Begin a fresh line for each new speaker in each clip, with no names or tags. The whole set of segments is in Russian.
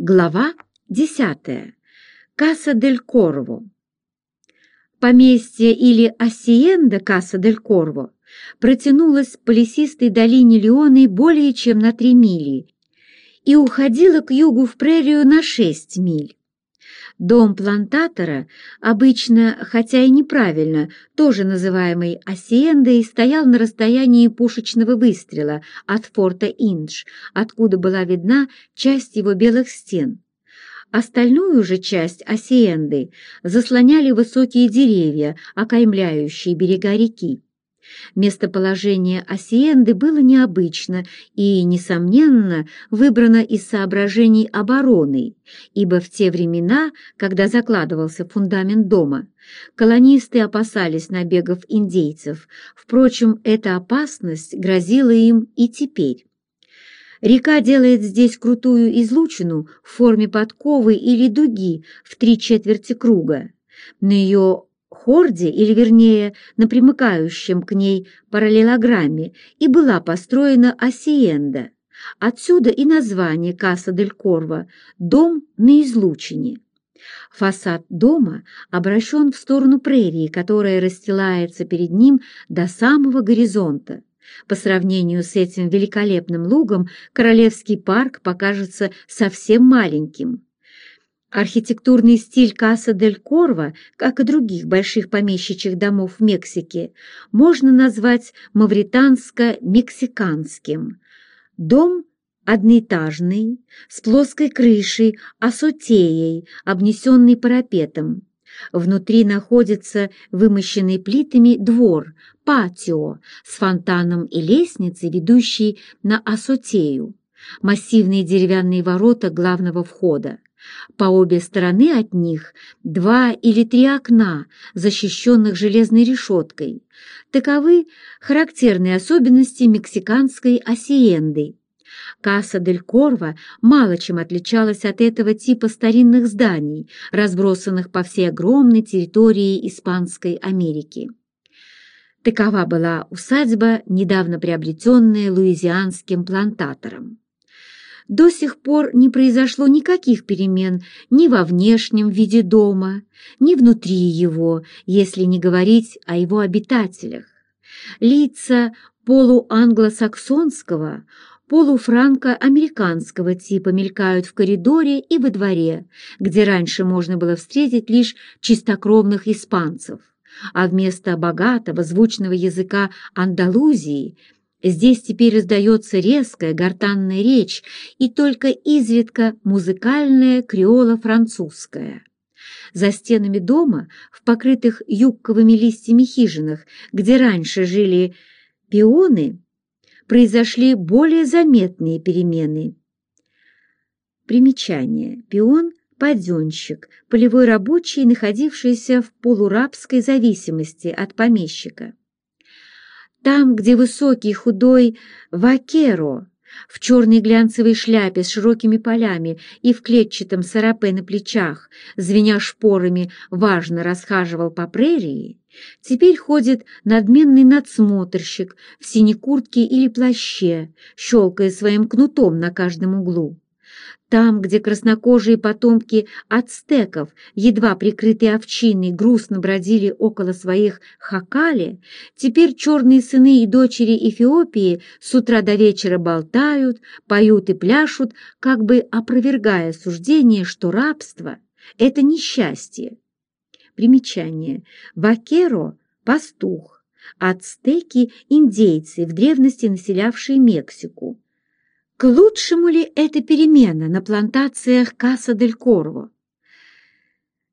Глава 10. Каса дель Корво. Поместье или Осиенда Каса дель Корво протянулось по лесистой долине Леоны более чем на три мили и уходило к югу в прерию на шесть миль. Дом плантатора, обычно, хотя и неправильно, тоже называемый Осиендой, стоял на расстоянии пушечного выстрела от форта Индж, откуда была видна часть его белых стен. Остальную же часть Осиенды заслоняли высокие деревья, окаймляющие берега реки. Местоположение Осиенды было необычно и, несомненно, выбрано из соображений обороны, ибо в те времена, когда закладывался фундамент дома, колонисты опасались набегов индейцев. Впрочем, эта опасность грозила им и теперь. Река делает здесь крутую излучину в форме подковы или дуги в три четверти круга. На ее хорде, или вернее на примыкающем к ней параллелограмме, и была построена Осиенда. Отсюда и название Каса дель Корво – «Дом на излучине». Фасад дома обращен в сторону прерии, которая расстилается перед ним до самого горизонта. По сравнению с этим великолепным лугом Королевский парк покажется совсем маленьким. Архитектурный стиль Каса-дель-Корво, как и других больших помещичьих домов в Мексике, можно назвать мавританско-мексиканским. Дом одноэтажный, с плоской крышей, асотеей, обнесенный парапетом. Внутри находится вымощенный плитами двор, патио, с фонтаном и лестницей, ведущей на асотею, массивные деревянные ворота главного входа. По обе стороны от них два или три окна, защищенных железной решеткой. Таковы характерные особенности мексиканской осиенды. Каса дель Корво мало чем отличалась от этого типа старинных зданий, разбросанных по всей огромной территории Испанской Америки. Такова была усадьба, недавно приобретенная луизианским плантатором до сих пор не произошло никаких перемен ни во внешнем виде дома, ни внутри его, если не говорить о его обитателях. Лица полуанглосаксонского, полуфранко-американского типа мелькают в коридоре и во дворе, где раньше можно было встретить лишь чистокровных испанцев, а вместо богатого звучного языка Андалузии – Здесь теперь раздается резкая гортанная речь и только изредка музыкальная креола-французская. За стенами дома, в покрытых юбковыми листьями хижинах, где раньше жили пионы, произошли более заметные перемены. Примечание. Пион – паденщик, полевой рабочий, находившийся в полурабской зависимости от помещика. Там, где высокий худой вакеро в черной глянцевой шляпе с широкими полями и в клетчатом сарапе на плечах, звеня шпорами, важно расхаживал по прерии, теперь ходит надменный надсмотрщик в синей куртке или плаще, щелкая своим кнутом на каждом углу. Там, где краснокожие потомки ацтеков, едва прикрытые овчиной, грустно бродили около своих хакали, теперь черные сыны и дочери Эфиопии с утра до вечера болтают, поют и пляшут, как бы опровергая суждение, что рабство — это несчастье. Примечание. Вакеро — пастух, ацтеки — индейцы, в древности населявшие Мексику. К лучшему ли эта перемена на плантациях Каса-дель-Корво?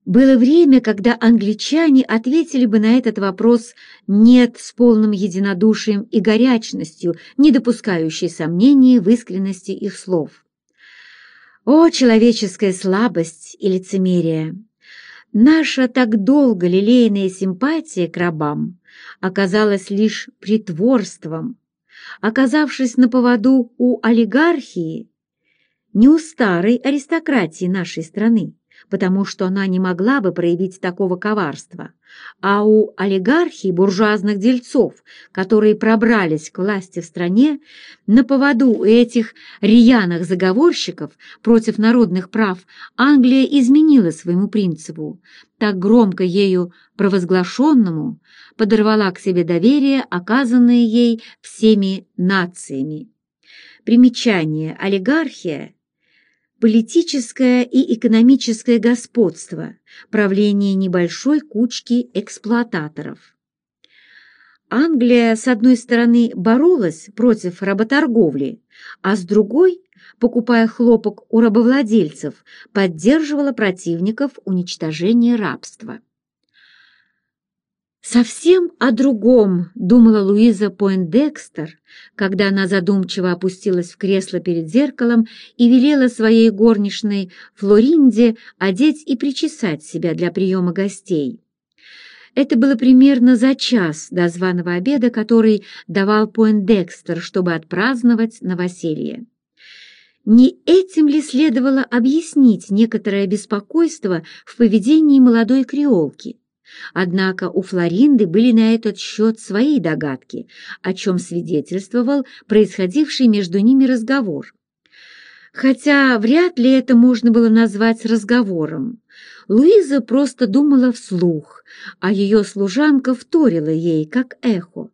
Было время, когда англичане ответили бы на этот вопрос «нет» с полным единодушием и горячностью, не допускающей сомнения в искренности их слов. О, человеческая слабость и лицемерие! Наша так долго лелеянная симпатия к рабам оказалась лишь притворством, оказавшись на поводу у олигархии, не у старой аристократии нашей страны, потому что она не могла бы проявить такого коварства, а у олигархий буржуазных дельцов, которые пробрались к власти в стране, на поводу этих рьяных заговорщиков против народных прав Англия изменила своему принципу, так громко ею провозглашенному, подорвала к себе доверие, оказанное ей всеми нациями. Примечание «Олигархия» политическое и экономическое господство, правление небольшой кучки эксплуататоров. Англия, с одной стороны, боролась против работорговли, а с другой, покупая хлопок у рабовладельцев, поддерживала противников уничтожения рабства. Совсем о другом думала Луиза Пойндекстер, когда она задумчиво опустилась в кресло перед зеркалом и велела своей горничной Флоринде одеть и причесать себя для приема гостей. Это было примерно за час до званого обеда, который давал Пойндекстер, чтобы отпраздновать новоселье. Не этим ли следовало объяснить некоторое беспокойство в поведении молодой креолки? Однако у Флоринды были на этот счет свои догадки, о чем свидетельствовал происходивший между ними разговор. Хотя вряд ли это можно было назвать разговором. Луиза просто думала вслух, а ее служанка вторила ей, как эхо.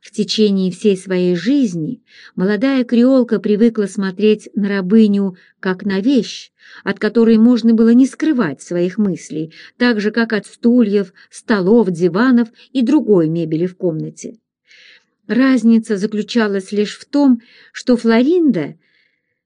В течение всей своей жизни молодая креолка привыкла смотреть на рабыню как на вещь, от которой можно было не скрывать своих мыслей, так же, как от стульев, столов, диванов и другой мебели в комнате. Разница заключалась лишь в том, что Флоринда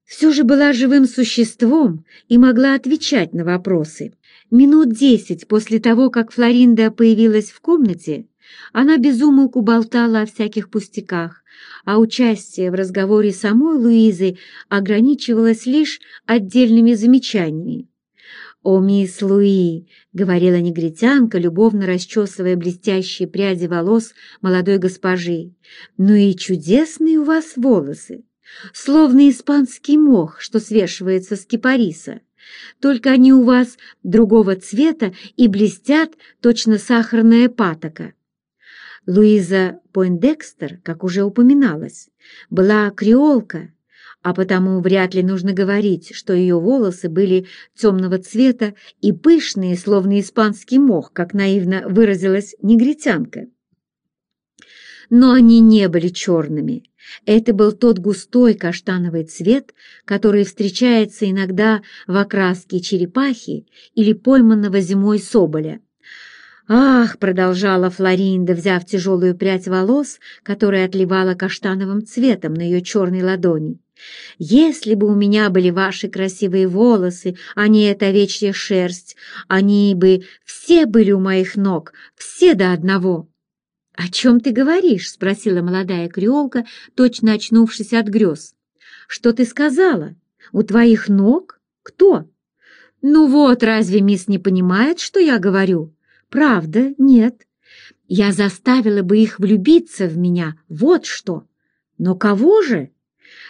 все же была живым существом и могла отвечать на вопросы. Минут десять после того, как Флоринда появилась в комнате, она безумолку болтала о всяких пустяках, а участие в разговоре самой Луизы ограничивалось лишь отдельными замечаниями. «О, мисс Луи!» — говорила негритянка, любовно расчесывая блестящие пряди волос молодой госпожи. «Ну и чудесные у вас волосы! Словно испанский мох, что свешивается с кипариса. Только они у вас другого цвета и блестят точно сахарная патока». Луиза Пойндекстер, как уже упоминалось, была креолка, а потому вряд ли нужно говорить, что ее волосы были темного цвета и пышные, словно испанский мох, как наивно выразилась негритянка. Но они не были черными. Это был тот густой каштановый цвет, который встречается иногда в окраске черепахи или пойманного зимой соболя. «Ах!» — продолжала Флоринда, взяв тяжелую прядь волос, которая отливала каштановым цветом на ее черной ладони. «Если бы у меня были ваши красивые волосы, а не эта овечья шерсть, они бы все были у моих ног, все до одного!» «О чем ты говоришь?» — спросила молодая креолка, точно очнувшись от грез. «Что ты сказала? У твоих ног? Кто?» «Ну вот, разве мисс не понимает, что я говорю?» Правда, нет. Я заставила бы их влюбиться в меня, вот что. Но кого же?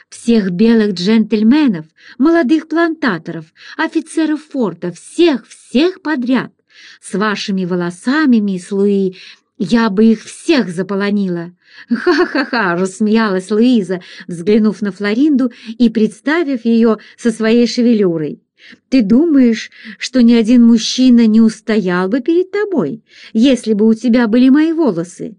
Всех белых джентльменов, молодых плантаторов, офицеров форта, всех, всех подряд. С вашими волосами, мисс Луи, я бы их всех заполонила. Ха-ха-ха, рассмеялась Луиза, взглянув на Флоринду и представив ее со своей шевелюрой. Ты думаешь, что ни один мужчина не устоял бы перед тобой, если бы у тебя были мои волосы?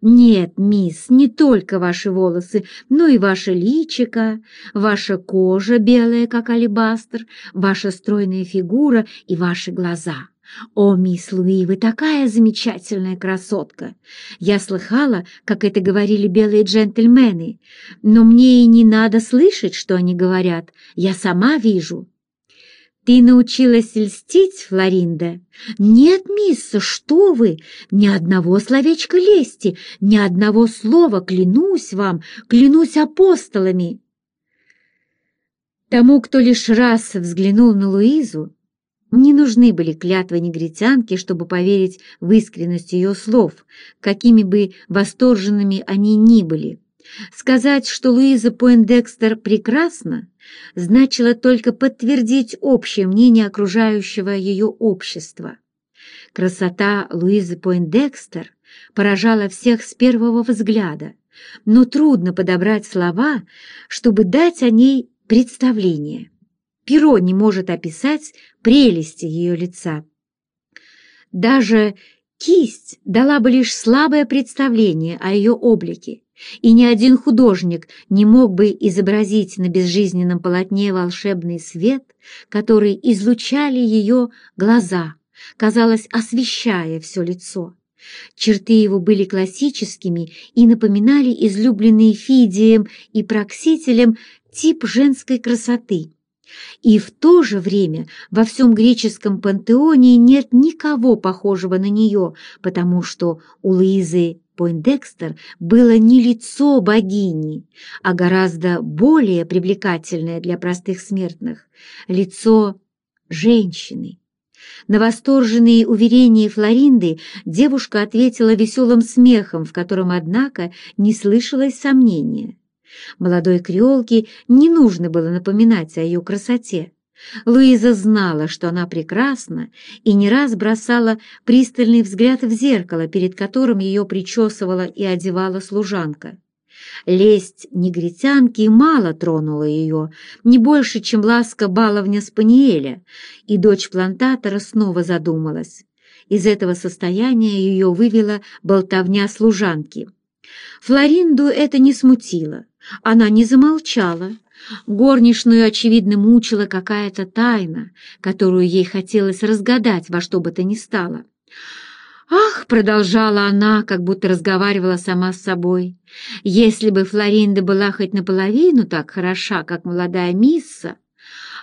Нет, мисс, не только ваши волосы, но и ваше личико, ваша кожа белая, как алебастр, ваша стройная фигура и ваши глаза. «О, мисс Луи, вы такая замечательная красотка! Я слыхала, как это говорили белые джентльмены, но мне и не надо слышать, что они говорят, я сама вижу». «Ты научилась льстить, Флоринда?» «Нет, мисс, что вы! Ни одного словечка лести, ни одного слова, клянусь вам, клянусь апостолами!» Тому, кто лишь раз взглянул на Луизу, не нужны были клятвы негритянки, чтобы поверить в искренность ее слов, какими бы восторженными они ни были. Сказать, что Луиза Пойндекстер прекрасна, значило только подтвердить общее мнение окружающего ее общества. Красота Луизы Пойндекстер поражала всех с первого взгляда, но трудно подобрать слова, чтобы дать о ней представление. Перо не может описать прелести ее лица. Даже кисть дала бы лишь слабое представление о ее облике, и ни один художник не мог бы изобразить на безжизненном полотне волшебный свет, который излучали ее глаза, казалось, освещая все лицо. Черты его были классическими и напоминали излюбленный Фидием и Проксителем тип женской красоты. И в то же время во всем греческом пантеоне нет никого похожего на нее, потому что у Луизы Пойндекстер было не лицо богини, а гораздо более привлекательное для простых смертных – лицо женщины. На восторженные уверения Флоринды девушка ответила веселым смехом, в котором, однако, не слышалось сомнения. Молодой креолке не нужно было напоминать о ее красоте. Луиза знала, что она прекрасна, и не раз бросала пристальный взгляд в зеркало, перед которым ее причесывала и одевала служанка. Лесть негритянки мало тронула ее, не больше, чем ласка баловня Спаниеля, и дочь плантатора снова задумалась. Из этого состояния ее вывела болтовня служанки. Флоринду это не смутило. Она не замолчала. Горничную, очевидно, мучила какая-то тайна, которую ей хотелось разгадать во что бы то ни стало. «Ах!» — продолжала она, как будто разговаривала сама с собой. «Если бы Флоринда была хоть наполовину так хороша, как молодая мисса,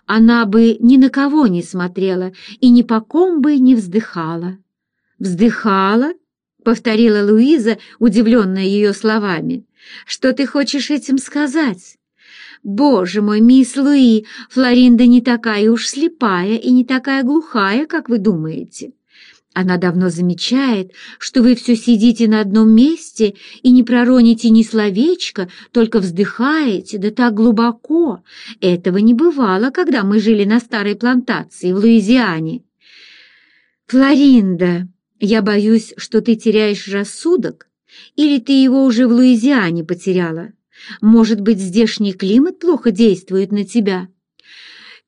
она бы ни на кого не смотрела и ни по ком бы не вздыхала». «Вздыхала?» — повторила Луиза, удивленная ее словами. «Что ты хочешь этим сказать?» «Боже мой, мисс Луи, Флоринда не такая уж слепая и не такая глухая, как вы думаете. Она давно замечает, что вы все сидите на одном месте и не пророните ни словечко, только вздыхаете, да так глубоко. Этого не бывало, когда мы жили на старой плантации в Луизиане. Флоринда, я боюсь, что ты теряешь рассудок, или ты его уже в Луизиане потеряла. Может быть, здешний климат плохо действует на тебя?»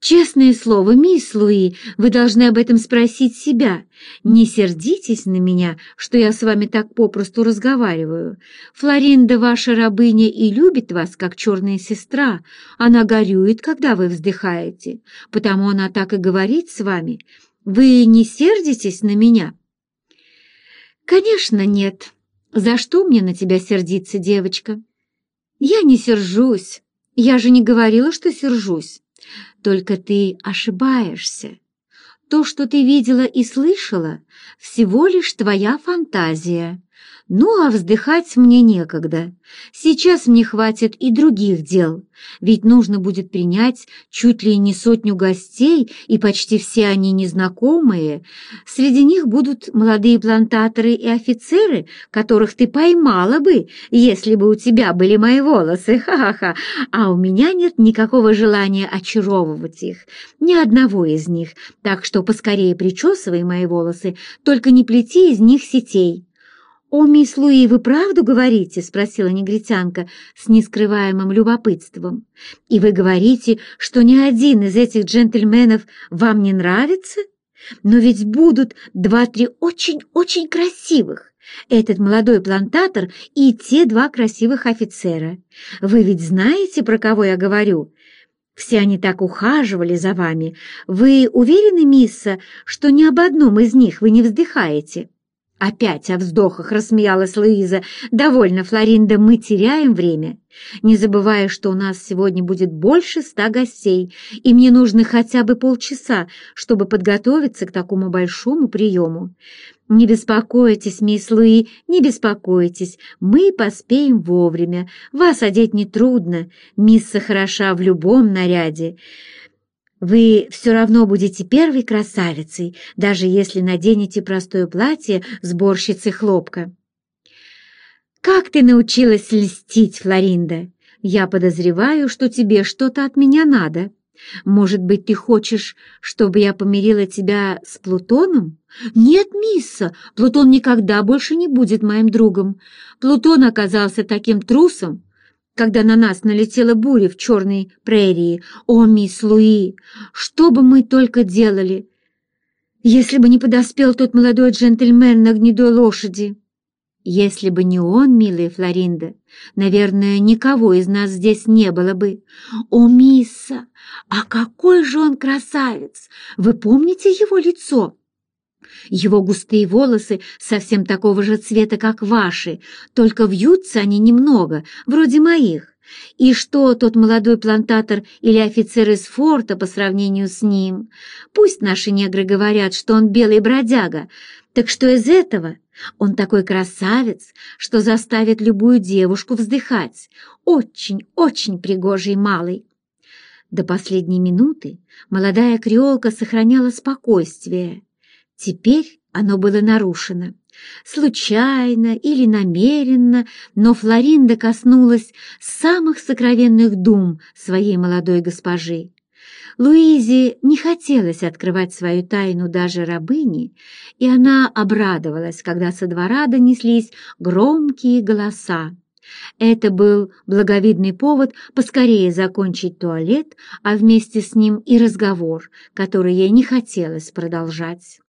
Честное слово, мисс Луи, вы должны об этом спросить себя. Не сердитесь на меня, что я с вами так попросту разговариваю. Флоринда ваша рабыня и любит вас, как черная сестра. Она горюет, когда вы вздыхаете, потому она так и говорит с вами. Вы не сердитесь на меня?» «Конечно, нет. За что мне на тебя сердиться, девочка?» «Я не сержусь. Я же не говорила, что сержусь. Только ты ошибаешься. То, что ты видела и слышала, всего лишь твоя фантазия. Ну, а вздыхать мне некогда. Сейчас мне хватит и других дел, ведь нужно будет принять чуть ли не сотню гостей, и почти все они незнакомые. Среди них будут молодые плантаторы и офицеры, которых ты поймала бы, если бы у тебя были мои волосы, ха-ха-ха, а у меня нет никакого желания очаровывать их, ни одного из них, так что поскорее причесывай мои волосы, только не плети из них сетей. «О, мисс Луи, вы правду говорите?» — спросила негритянка с нескрываемым любопытством. «И вы говорите, что ни один из этих джентльменов вам не нравится? Но ведь будут два-три очень-очень красивых. Этот молодой плантатор и те два красивых офицера. Вы ведь знаете, про кого я говорю?» Все они так ухаживали за вами. Вы уверены, мисса, что ни об одном из них вы не вздыхаете?» Опять о вздохах рассмеялась Луиза. «Довольно, Флоринда, мы теряем время, не забывая, что у нас сегодня будет больше ста гостей, и мне нужно хотя бы полчаса, чтобы подготовиться к такому большому приему. Не беспокойтесь, мисс Луи, не беспокойтесь, мы поспеем вовремя. Вас одеть нетрудно, мисса хороша в любом наряде». Вы все равно будете первой красавицей, даже если наденете простое платье сборщицы хлопка. «Как ты научилась льстить, Флоринда? Я подозреваю, что тебе что-то от меня надо. Может быть, ты хочешь, чтобы я помирила тебя с Плутоном?» «Нет, мисса, Плутон никогда больше не будет моим другом. Плутон оказался таким трусом, когда на нас налетела буря в черной прерии. О, мисс Луи, что бы мы только делали, если бы не подоспел тот молодой джентльмен на гнедой лошади!» Если бы не он, милая Флоринда, наверное, никого из нас здесь не было бы. О, мисса, а какой же он красавец! Вы помните его лицо? Его густые волосы совсем такого же цвета, как ваши, только вьются они немного, вроде моих. И что тот молодой плантатор или офицер из форта по сравнению с ним? Пусть наши негры говорят, что он белый бродяга, так что из этого он такой красавец, что заставит любую девушку вздыхать. Очень, очень пригожий малый. До последней минуты молодая креолка сохраняла спокойствие. Теперь оно было нарушено. Случайно или намеренно, но Флоринда коснулась самых сокровенных дум своей молодой госпожи. Луизе не хотелось открывать свою тайну даже рабыне, и она обрадовалась, когда со двора донеслись громкие голоса. Это был благовидный повод поскорее закончить туалет, а вместе с ним и разговор, который ей не хотелось продолжать.